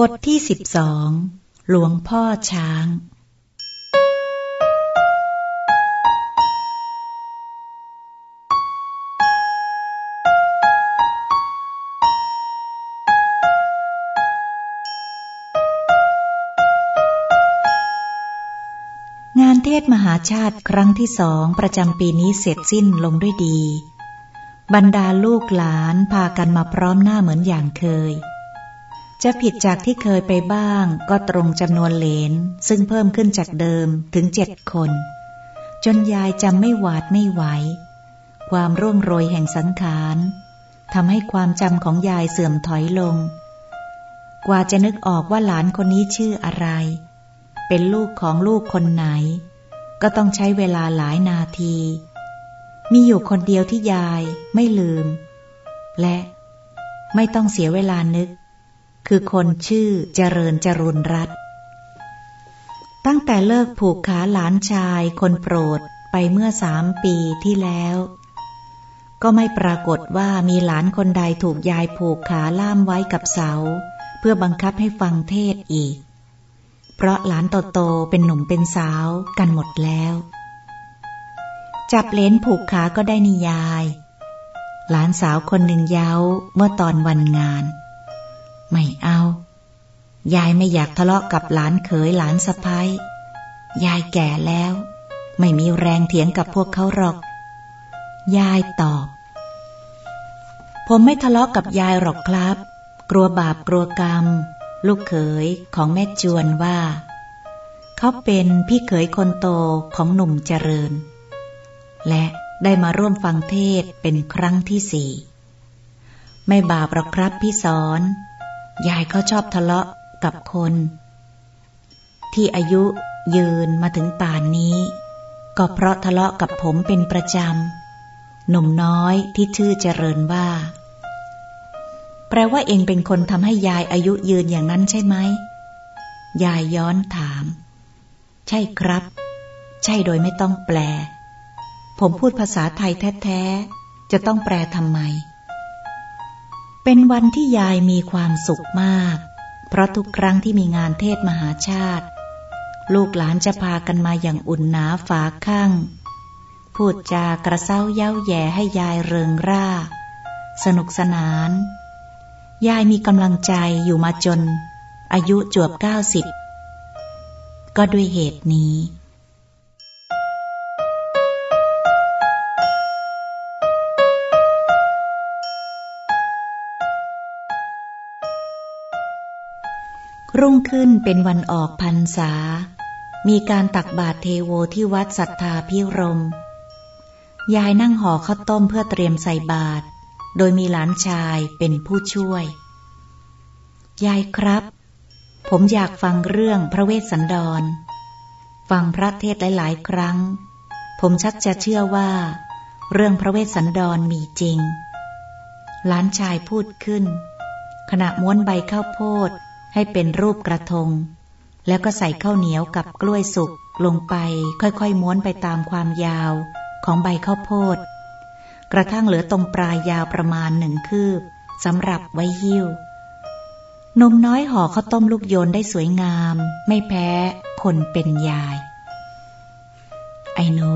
บทที่สิบสอง หลวงพ่อช้าง งานเทศมหาชาติครั้งที่สองประจำปีนี้เสร็จสิ้นลงด้วยดี บรรดาลูกหลานพากันมาพร้อมหน้าเหมือนอย่างเคย จะผิดจากที่เคยไปบ้าง ก็ตรงจำนวนเลน ซึ่งเพิ่มขึ้นจากเดิมถึงเจ็ดคน จนยายจำไม่หวาดไม่ไหว ความร่วงโรยแห่งสังขารทำให้ความจำของยายเสื่อมถอยลง กว่าจะนึกออกว่าหลานคนนี้ชื่ออะไร เป็นลูกของลูกคนไหน ก็ต้องใช้เวลาหลายนาที มีอยู่คนเดียวที่ยายไม่ลืม และไม่ต้องเสียเวลานึก คือคนชื่อเจริญจรุนรัตตั้งแต่เลิกผูกขาหลานชายคนโปรดไปเมื่อสามปีที่แล้ว ก็ไม่ปรากฏว่ามีหลานคนใดถูกยายผูกขาล่ามไว้กับเสา เพื่อบังคับให้ฟังเทศอีก เพราะหลานโตๆเป็นหนุ่มเป็นสาวกันหมดแล้ว จับเลนผูกขาก็ได้นิยาย หลานสาวคนหนึ่งเย้าเมื่อตอนวันงาน ไม่เอา ยายไม่อยากทะเลาะกับหลานเขยหลานสะพ้ายยายแก่แล้ว ไม่มีแรงเถียงกับพวกเขาหรอก ยายตอบ ผมไม่ทะเลาะกับยายหรอกครับ กลัวบาปกลัวกรรม ลูกเขยของแม่จวนว่า เขาเป็นพี่เขยคนโตของหนุ่มเจริญ และได้มาร่วมฟังเทศเป็นครั้งที่สี่ไม่บาปหรอกครับพี่สอน ยายเขาชอบทะเลาะกับคน ที่อายุยืนมาถึงป่านนี้ ก็เพราะทะเลาะกับผมเป็นประจำหนุ่มน้อยที่ชื่อเจริญว่า แปลว่าเองเป็นคนทำให้ยายอายุยืนอย่างนั้นใช่ไหมยายย้อนถาม ใช่ครับ ใช่โดยไม่ต้องแปล ผมพูดภาษาไทยแท้ ๆ จะต้องแปลทำไม เป็นวันที่ยายมีความสุขมาก เพราะทุกครั้งที่มีงานเทศมหาชาติ ลูกหลานจะพากันมาอย่างอุ่นหนาฝาข้าง พูดจากระเซ้าเย้าแย่ให้ยายเริงร่า สนุกสนาน ยายมีกำลังใจอยู่มาจน อายุจวบเก้าสิบก็ด้วยเหตุนี้ รุ่งขึ้นเป็นวันออกพรรษา มีการตักบาตรเทโวที่วัดสัทธาพิรม ยายนั่งห่อข้าวต้มเพื่อเตรียมใส่บาตร โดยมีหลานชายเป็นผู้ช่วย ยายครับ ผมอยากฟังเรื่องพระเวสสันดร ฟังพระเทศหลายๆ ครั้ง ผมชักจะเชื่อว่า เรื่องพระเวสสันดรมีจริง หลานชายพูดขึ้น ขณะม้วนใบข้าวโพด ให้เป็นรูปกระทง แล้วก็ใส่ข้าวเหนียวกับกล้วยสุกลงไปค่อยๆม้วนไปตามความยาวของใบข้าวโพด กระทั่งเหลือตรงปลายยาวประมาณหนึ่งคืบสำหรับไว้หิ้วนมน้อยห่อข้าวต้มลูกโยนได้สวยงาม ไม่แพ้คนเป็นยาย ไอ้หนู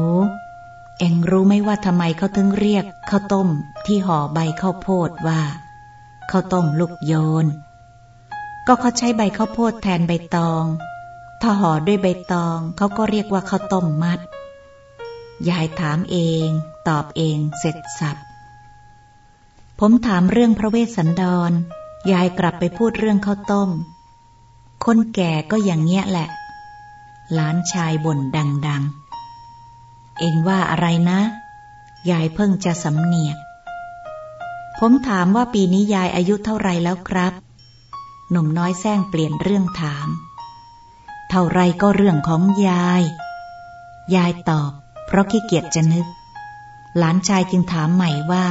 เอ็งรู้ไหมว่าทำไมเขาถึงเรียกข้าวต้มที่ห่อใบข้าวโพดว่าข้าวต้มลูกโยน ก็เขาใช้ใบข้าวโพดแทนใบตอง ถ้าห่อด้วยใบตองเขาก็เรียกว่าข้าวต้มมัด ยายถามเอง ตอบเองเสร็จสับ ผมถามเรื่องพระเวสสันดร ยายกลับไปพูดเรื่องข้าวต้ม คนแก่ก็อย่างเงี้ยแหละ หลานชายบ่นดัง ๆ เองว่าอะไรนะ ยายเพิ่งจะสำเนียก ผมถามว่าปีนี้ยายอายุเท่าไรแล้วครับ หนุ่มน้อยแซงเปลี่ยนเรื่องถาม เท่าไรก็เรื่องของยาย ยายตอบ เพราะขี้เกียจจะนึก หลานชายจึงถามใหม่ว่า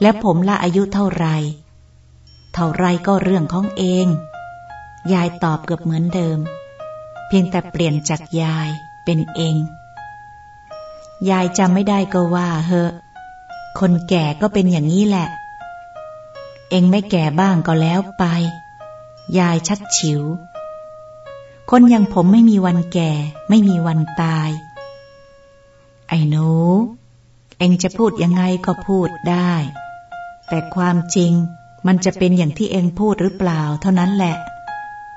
แล้วผมละอายุเท่าไร เท่าไรก็เรื่องของเอง ยายตอบเกือบเหมือนเดิม เพียงแต่เปลี่ยนจากยายเป็นเอง ยายจำไม่ได้ก็ว่าเฮอะ คนแก่ก็เป็นอย่างนี้แหละ เองไม่แก่บ้างก็แล้วไป ยายชัดฉิว คนอย่างผมไม่มีวันแก่ ไม่มีวันตาย ไอ้หนู เองจะพูดยังไงก็พูดได้ แต่ความจริงมันจะเป็นอย่างที่เองพูดหรือเปล่าเท่านั้นแหละ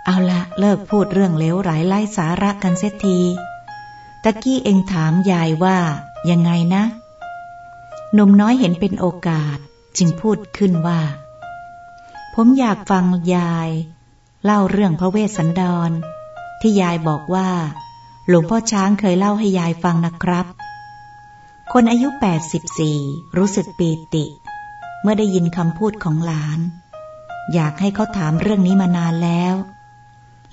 เอาละเลิกพูดเรื่องเลวไหลไร้สาระกันเสียที ตะกี้เองถามยายว่า ยังไงนะ หนุ่มน้อยเห็นเป็นโอกาส จึงพูดขึ้นว่า ผมอยากฟังยาย เล่าเรื่องพระเวสสันดร ที่ยายบอกว่า หลวงพ่อช้างเคยเล่าให้ยายฟังนะครับ คนอายุ 84 รู้สึกปีติ เมื่อได้ยินคำพูดของหลาน อยากให้เขาถามเรื่องนี้มานานแล้ว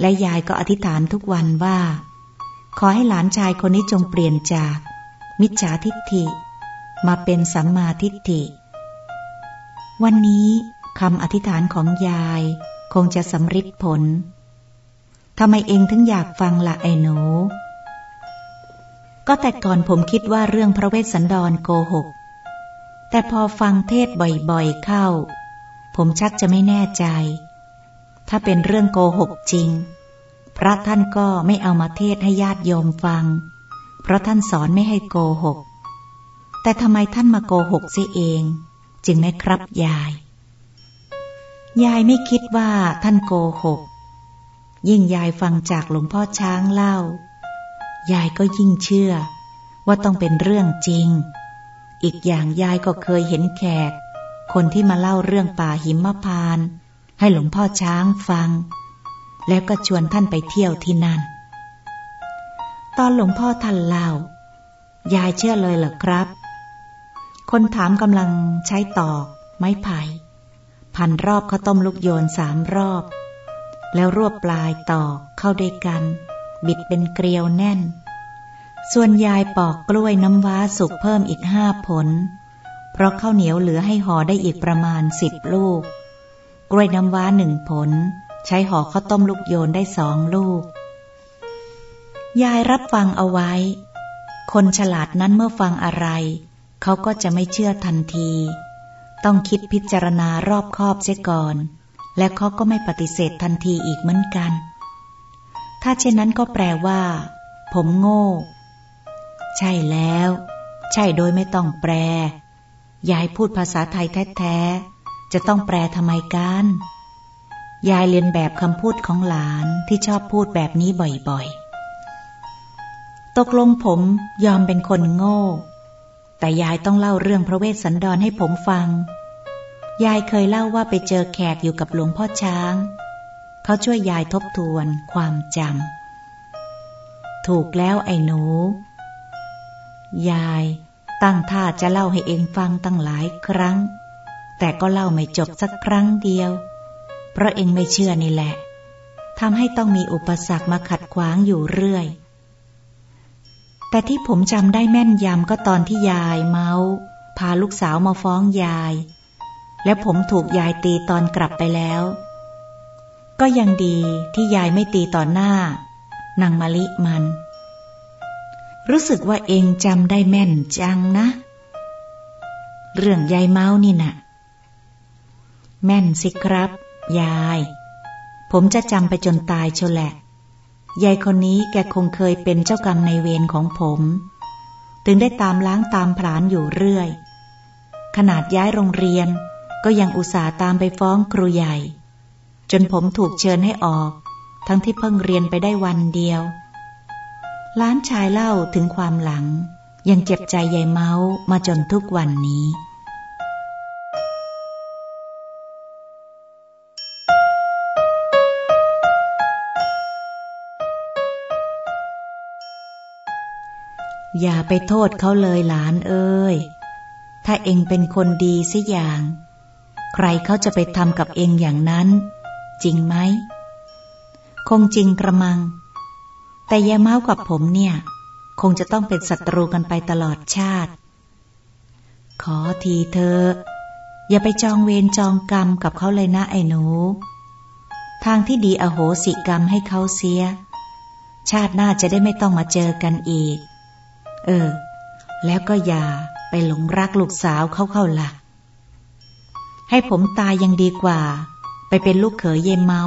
และยายก็อธิษฐานทุกวันว่า ขอให้หลานชายคนนี้จงเปลี่ยนจาก มิจฉาทิฏฐิ มาเป็นสัมมาทิฏฐิ วันนี้คำอธิษฐานของยาย คงจะสำฤทธิ์ผล ทำไมเองถึงอยากฟังละไอ้หนู ก็แต่ก่อนผมคิดว่าเรื่องพระเวสสันดรโกหก แต่พอฟังเทศบ่อยๆเข้า ผมชักจะไม่แน่ใจ ถ้าเป็นเรื่องโกหกจริง พระท่านก็ไม่เอามาเทศให้ญาติโยมฟัง เพราะท่านสอนไม่ให้โกหก แต่ทำไมท่านมาโกหกเสียเอง จึงไม่ครับยาย ยายไม่คิดว่าท่านโกหก ยิ่งยายฟังจากหลวงพ่อช้างเล่า ยายก็ยิ่งเชื่อ ว่าต้องเป็นเรื่องจริง อีกอย่างยายก็เคยเห็นแขก คนที่มาเล่าเรื่องป่าหิมพาน ให้หลวงพ่อช้างฟัง แล้วก็ชวนท่านไปเที่ยวที่นั่น ตอนหลวงพ่อท่านเล่า ยายเชื่อเลยเหรอครับ คนถามกำลังใช้ตอกไม้ไผ่ พันรอบข้าวต้มลูกโยนสามรอบ แล้วรวบปลายตอกเข้าด้วยกัน บิดเป็นเกลียวแน่น ส่วนยายปอกกล้วยน้ำว้าสุกเพิ่มอีกห้าผล เพราะข้าวเหนียวเหลือให้ห่อได้อีกประมาณสิบลูก กล้วยน้ำว้าหนึ่งผล ใช้ห่อข้าวต้มลูกโยนได้สองลูก ยายรับฟังเอาไว้ คนฉลาดนั้นเมื่อฟังอะไร เขาก็จะไม่เชื่อทันที ต้องคิดพิจารณารอบคอบเสียก่อน และเขาก็ไม่ปฏิเสธทันทีอีกเหมือนกัน ถ้าเช่นนั้นก็แปลว่า ผมโง่ ใช่แล้ว ใช่โดยไม่ต้องแปล ยายพูดภาษาไทยแท้ๆ จะต้องแปลทำไมกัน ยายเรียนแบบคำพูดของหลานที่ชอบพูดแบบนี้บ่อยๆ ตกลงผมยอมเป็นคนโง่ แต่ยายต้องเล่าเรื่องพระเวสสันดรให้ผมฟัง ยายเคยเล่าว่าไปเจอแขกอยู่กับหลวงพ่อช้าง เขาช่วยยายทบทวนความจำ ถูกแล้วไอ้หนู ยายตั้งท่าจะเล่าให้เองฟังตั้งหลายครั้ง แต่ก็เล่าไม่จบสักครั้งเดียว เพราะเองไม่เชื่อนี่แหละทำให้ต้องมีอุปสรรคมาขัดขวางอยู่เรื่อย แต่ที่ผมจำได้แม่นยำก็ตอนที่ยายเมาพาลูกสาวมาฟ้องยาย และผมถูกยายตีตอนกลับไปแล้ว ก็ยังดีที่ยายไม่ตีต่อหน้านางมะลิมัน รู้สึกว่าเองจำได้แม่นจังนะ เรื่องยายเมานี่นะ่ะ แม่นสิครับ ยาย ผมจะจำไปจนตายเชแหละ ยายคนนี้แกคงเคยเป็นเจ้ากรรมในเวรของผม ถึงได้ตามล้างตามผลาญอยู่เรื่อย ขนาดย้ายโรงเรียนก็ยังอุตส่าห์ตามไปฟ้องครูใหญ่ จนผมถูกเชิญให้ออก ทั้งที่เพิ่งเรียนไปได้วันเดียว ล้านชายเล่าถึงความหลัง ยังเจ็บใจยายเมามาจนทุกวันนี้ อย่าไปโทษเขาเลยหลานเอ้ย ถ้าเองเป็นคนดีสิอย่าง ใครเขาจะไปทำกับเองอย่างนั้น จริงไหม คงจริงกระมัง แต่ยาเมากับผมเนี่ย คงจะต้องเป็นศัตรูกันไปตลอดชาติ ขอทีเธอ อย่าไปจองเวรจองกรรมกับเขาเลยนะไอ้หนู ทางที่ดีอโหสิกรรมให้เขาเสีย ชาติหน้าจะได้ไม่ต้องมาเจอกันอีก เออ แล้วก็อย่าไปหลงรักลูกสาวเขาเข้าละ่ะ ให้ผมตายยังดีกว่า ไปเป็นลูกเขยเยเมา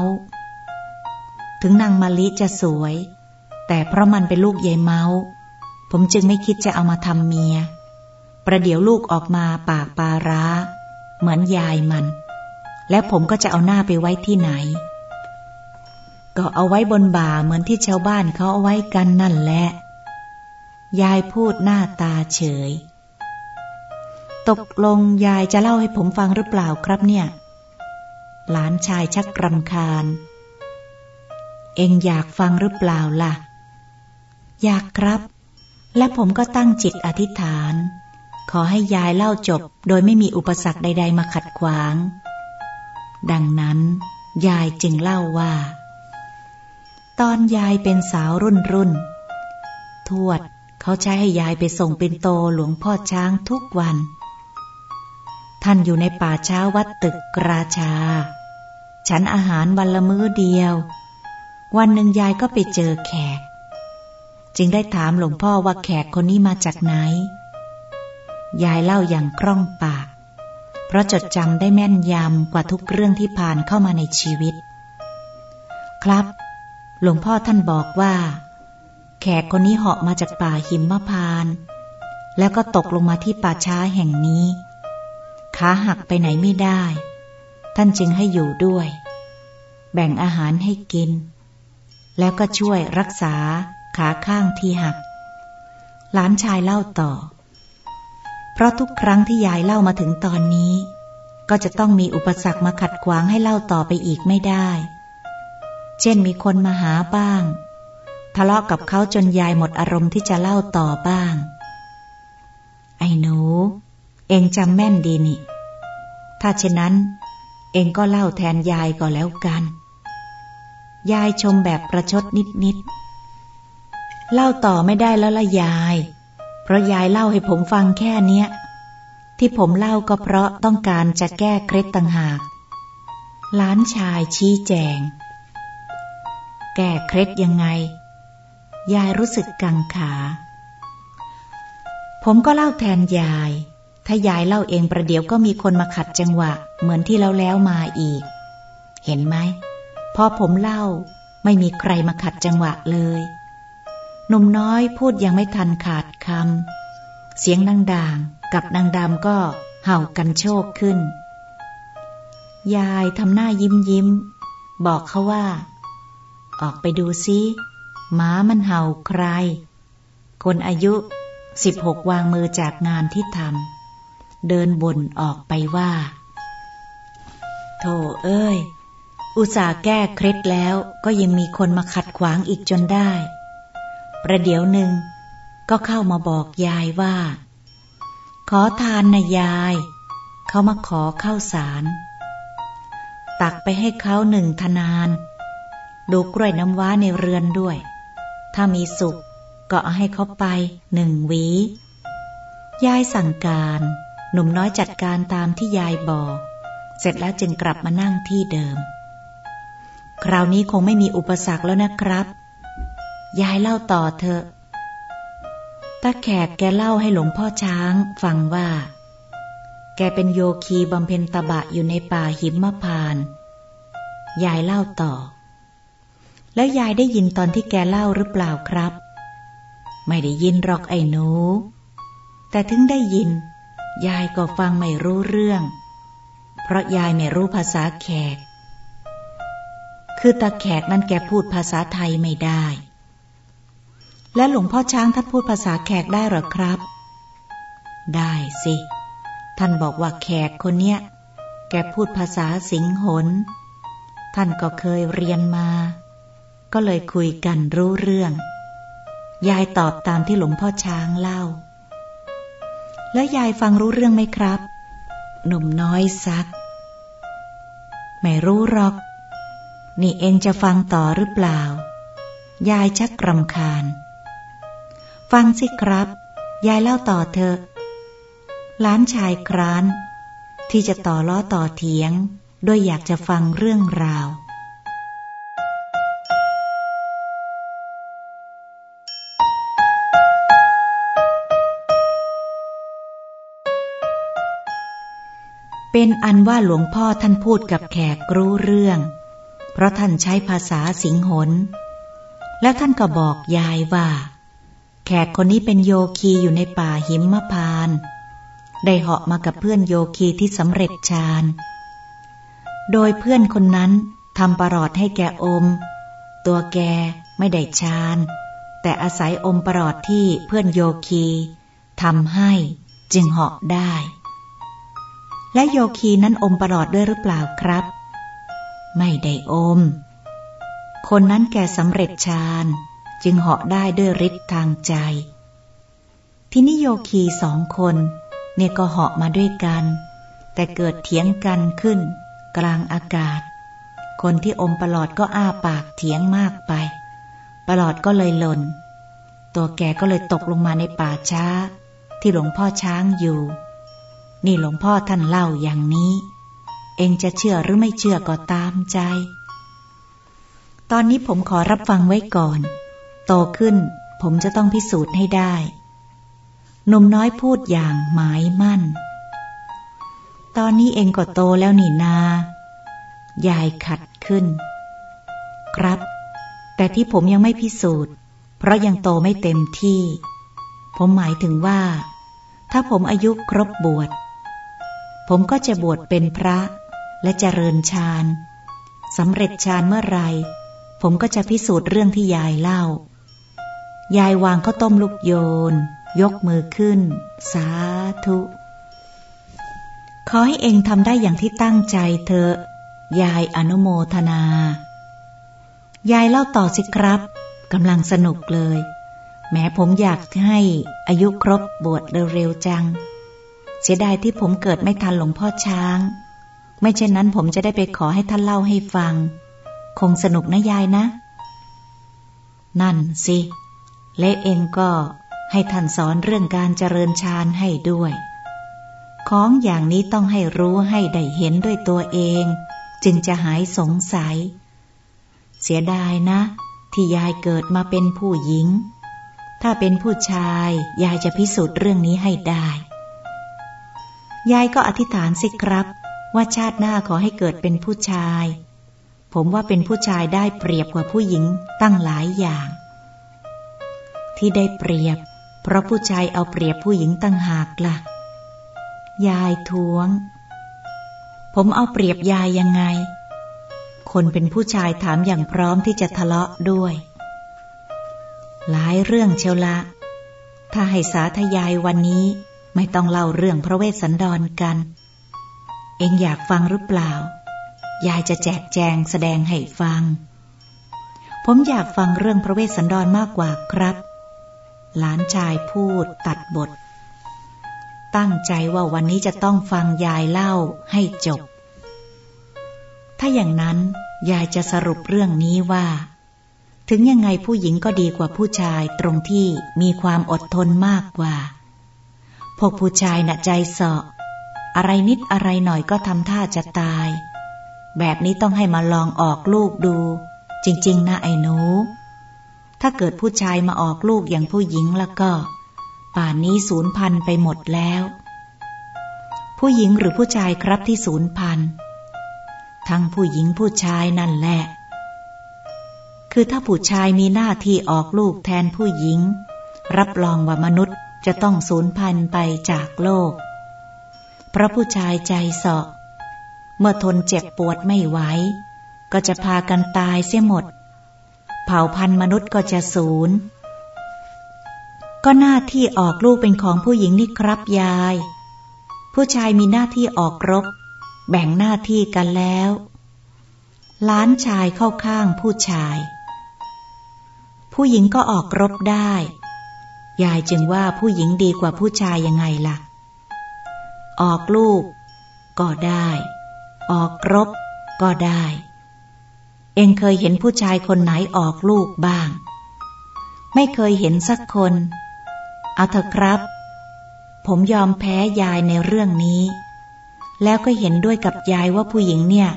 ถึงนางมะลิจะสวย แต่เพราะมันเป็นลูกยายเมา ผมจึงไม่คิดจะเอามาทำเมีย ประเดี๋ยวลูกออกมาปากปาร้า เหมือนยายมัน แล้วผมก็จะเอาหน้าไปไว้ที่ไหนก็เอาไว้บนบ่าเหมือนที่ชาวบ้านเขาเอาไว้กันนั่นแหละ ยายพูดหน้าตาเฉย ตกลงยายจะเล่าให้ผมฟังหรือเปล่าครับเนี่ย หลานชายชักกรำคาญ เองอยากฟังหรือเปล่าล่ะ อยากครับ และผมก็ตั้งจิตอธิษฐาน ขอให้ยายเล่าจบ โดยไม่มีอุปสรรคใด ๆ มาขัดขวาง ดังนั้น ยายจึงเล่าว่า ตอนยายเป็นสาวรุ่นรุ่น ทวด เขาใช้ให้ยายไปส่งเป็นโตหลวงพ่อช้างทุกวัน ท่านอยู่ในป่าช้าวัดตึกกราชา ฉันอาหารวันละมื้อเดียว วันหนึ่งยายก็ไปเจอแขก จึงได้ถามหลวงพ่อว่าแขกคนนี้มาจากไหน ยายเล่าอย่างคล่องปาก เพราะจดจำได้แม่นยำกว่าทุกเรื่องที่ผ่านเข้ามาในชีวิต ครับ หลวงพ่อท่านบอกว่า แขกคนนี้เหาะมาจากป่าหิมพานต์แล้วก็ตกลงมาที่ป่าช้าแห่งนี้ ขาหักไปไหนไม่ได้ ท่านจึงให้อยู่ด้วย แบ่งอาหารให้กิน แล้วก็ช่วยรักษาขาข้างที่หัก หลานชายเล่าต่อ เพราะทุกครั้งที่ยายเล่ามาถึงตอนนี้ ก็จะต้องมีอุปสรรคมาขัดขวางให้เล่าต่อไปอีกไม่ได้ เช่นมีคนมาหาบ้าง ทะเลาะกับเขาจนยายหมดอารมณ์ที่จะเล่าต่อบ้าง ไอ้หนู เองจำแม่นดีนี่ ถ้าเช่นนั้น เองก็เล่าแทนยายก็แล้วกัน ยายชมแบบประชดนิดๆ เล่าต่อไม่ได้แล้วละยาย เพราะยายเล่าให้ผมฟังแค่เนี้ย ที่ผมเล่าก็เพราะต้องการจะแก้เคล็ดต่างหากหลานชายชี้แจง แก้เคล็ดยังไง ยายรู้สึกกังขา ผมก็เล่าแทนยาย ถ้ายายเล่าเองประเดี๋ยวก็มีคนมาขัดจังหวะ เหมือนที่แล้วแล้วมาอีก เห็นไหม พอผมเล่าไม่มีใครมาขัดจังหวะเลยหนุ่มน้อยพูดยังไม่ทันขาดคำ เสียงนางด่างกับนางดำก็เห่ากันโชคขึ้น ยายทำหน้ายิ้มยิ้ม บอกเขาว่า ออกไปดูซิ หมามันเห่าใคร คนอายุสิบหกวางมือจากงานที่ทำเดินบ่นออกไปว่า โธ่เอ้ย อุตส่าห์แก้เคล็ดแล้วก็ยังมีคนมาขัดขวางอีกจนได้ ประเดี๋ยวหนึ่งก็เข้ามาบอกยายว่า ขอทานนะยาย เขามาขอข้าวสาร ตักไปให้เขาหนึ่งทนาน ดูกล้วยน้ำว้าในเรือนด้วย ถ้ามีสุกก็เอาให้เขาไปหนึ่งวี ยายสั่งการ หนุ่มน้อยจัดการตามที่ยายบอก เสร็จแล้วจึงกลับมานั่งที่เดิม คราวนี้คงไม่มีอุปสรรคแล้วนะครับ ยายเล่าต่อเถอะตาแขกแกเล่าให้หลวงพ่อช้างฟังว่า แกเป็นโยคีบำเพ็ญตบะอยู่ในป่าหิมพาน ยายเล่าต่อ แล้วยายได้ยินตอนที่แกเล่าหรือเปล่าครับ ไม่ได้ยินหรอกไอ้หนู แต่ถึงได้ยิน ยายก็ฟังไม่รู้เรื่อง เพราะยายไม่รู้ภาษาแขก คือตาแขกนั้นแกพูดภาษาไทยไม่ได้ และหลวงพ่อช้างท่านพูดภาษาแขกได้หรอครับ ได้สิ ท่านบอกว่าแขกคนเนี้ย แกพูดภาษาสิงหน ท่านก็เคยเรียนมา ก็เลยคุยกันรู้เรื่อง ยายตอบตามที่หลวงพ่อช้างเล่า แล้วยายฟังรู้เรื่องไหมครับ หนุ่มน้อยซัก ไม่รู้หรอก นี่เองจะฟังต่อหรือเปล่า ยายชักรำคาญ ฟังสิครับ ยายเล่าต่อเถอะหลานชายคราน ที่จะต่อล้อต่อเถียงด้วยอยากจะฟังเรื่องราว เป็นอันว่าหลวงพ่อท่านพูดกับแขกรู้เรื่อง เพราะท่านใช้ภาษาสิงหน แล้วท่านก็บอกยายว่า แขกคนนี้เป็นโยคีอยู่ในป่าหิมมพาน ได้เหาะมากับเพื่อนโยคีที่สำเร็จฌาน โดยเพื่อนคนนั้นทำประหลอดให้แกอม ตัวแกไม่ได้ฌานแต่อาศัยอมประหลอดที่เพื่อนโยคีทำให้จึงเหาะได้ และโยคีนั้นอมประหลอดด้วยหรือเปล่าครับ ไม่ได้อม คนนั้นแก่สำเร็จฌานจึงเหาะได้ด้วยฤทธิ์ทางใจ ที่นิโยคีสองคนเนี่ยก็เหาะมาด้วยกัน แต่เกิดเถียงกันขึ้น กลางอากาศ คนที่อมประหลอดก็อ้าปากเถียงมากไป ประหลอดก็เลยหล่น ตัวแกก็เลยตกลงมาในป่าช้า ที่หลวงพ่อช้างอยู่ นี่หลวงพ่อท่านเล่าอย่างนี้ เองจะเชื่อหรือไม่เชื่อก็ตามใจ ตอนนี้ผมขอรับฟังไว้ก่อน โตขึ้นผมจะต้องพิสูจน์ให้ได้หนุ่มน้อยพูดอย่างหมายมั่น ตอนนี้เองก็โตแล้วนี่นา ยายขัดขึ้น ครับ แต่ที่ผมยังไม่พิสูจน์ เพราะยังโตไม่เต็มที่ ผมหมายถึงว่า ถ้าผมอายุครบบวช ผมก็จะบวชเป็นพระและเจริญฌานสำเร็จฌานเมื่อไร ผมก็จะพิสูจน์เรื่องที่ยายเล่า ยายวางข้าวต้มลูกโยน ยกมือขึ้น สาธุ ขอให้เองทำได้อย่างที่ตั้งใจเถอะ ยายอนุโมทนา ยายเล่าต่อสิครับกำลังสนุกเลย แม้ผมอยากให้อายุครบบวชเร็วๆจัง สียดายที่ผมเกิดไม่ทันหลวงพ่อช้าง ไม่เช่นนั้นผมจะได้ไปขอให้ท่านเล่าให้ฟัง คงสนุกนะยายนะ นั่นสิและเองก็ให้ท่านสอนเรื่องการเจริญฌานให้ด้วย ของอย่างนี้ต้องให้รู้ให้ได้เห็นด้วยตัวเอง จึงจะหายสงสัย เสียดายนะ ที่ยายเกิดมาเป็นผู้หญิง ถ้าเป็นผู้ชาย ยายจะพิสูจน์เรื่องนี้ให้ได้ ยายก็อธิษฐานสิครับ ว่าชาติหน้าขอให้เกิดเป็นผู้ชาย ผมว่าเป็นผู้ชายได้เปรียบกว่าผู้หญิงตั้งหลายอย่าง ที่ได้เปรียบ เพราะผู้ชายเอาเปรียบผู้หญิงตั้งหากละ่ะ ยายท้วง ผมเอาเปรียบยายยังไง คนเป็นผู้ชายถามอย่างพร้อมที่จะทะเลาะด้วย หลายเรื่องเชียวละถ้าให้สาธยายวันนี้ ไม่ต้องเล่าเรื่องพระเวสสันดรกัน เองอยากฟังหรือเปล่า ยายจะแจกแจงแสดงให้ฟัง ผมอยากฟังเรื่องพระเวสสันดรมากกว่าครับ หลานชายพูดตัดบท ตั้งใจว่าวันนี้จะต้องฟังยายเล่าให้จบ ถ้าอย่างนั้นยายจะสรุปเรื่องนี้ว่าถึงยังไงผู้หญิงก็ดีกว่าผู้ชายตรงที่มีความอดทนมากกว่า พวกผู้ชายน่ะใจเสาะ อะไรนิดอะไรหน่อยก็ทำท่าจะตาย แบบนี้ต้องให้มาลองออกลูกดู จริง ๆ นะไอ้หนู ถ้าเกิดผู้ชายมาออกลูกอย่างผู้หญิงแล้วก็ ป่านนี้ศูนย์พันไปหมดแล้ว ผู้หญิงหรือผู้ชายครับที่ศูนย์พันทั้งผู้หญิงผู้ชายนั่นแหละ คือถ้าผู้ชายมีหน้าที่ออกลูกแทนผู้หญิง รับรองว่ามนุษย์ จะต้องสูญพันธุ์ไปจากโลกเพราะผู้ชายใจเสาะ เมื่อทนเจ็บปวดไม่ไหว ก็จะพากันตายเสียหมด เผ่าพันธุ์มนุษย์ก็จะสูญ ก็หน้าที่ออกลูกเป็นของผู้หญิงนี่ครับยาย ผู้ชายมีหน้าที่ออกรบ แบ่งหน้าที่กันแล้วล้านชายเข้าข้างผู้ชาย ผู้หญิงก็ออกรบได้ ยายจึงว่าผู้หญิงดีกว่าผู้ชายยังไงล่ะ ออกลูก ก็ได้ ออกรบ ก็ได้ เองเคยเห็นผู้ชายคนไหนออกลูกบ้าง ไม่เคยเห็นสักคน เอาเถอะครับ ผมยอมแพ้ยายในเรื่องนี้ แล้วก็เห็นด้วยกับยายว่าผู้หญิงเนี่ย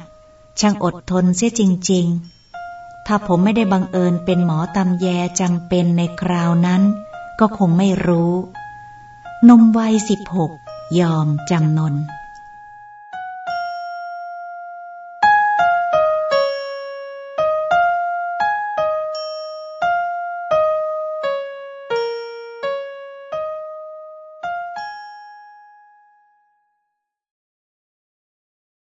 ช่างอดทนเสียจริง ๆ ถ้าผมไม่ได้บังเอิญเป็นหมอตำแยจำเป็นในคราวนั้น ก็คงไม่รู้ นมวัยสิบหกยอมจำนน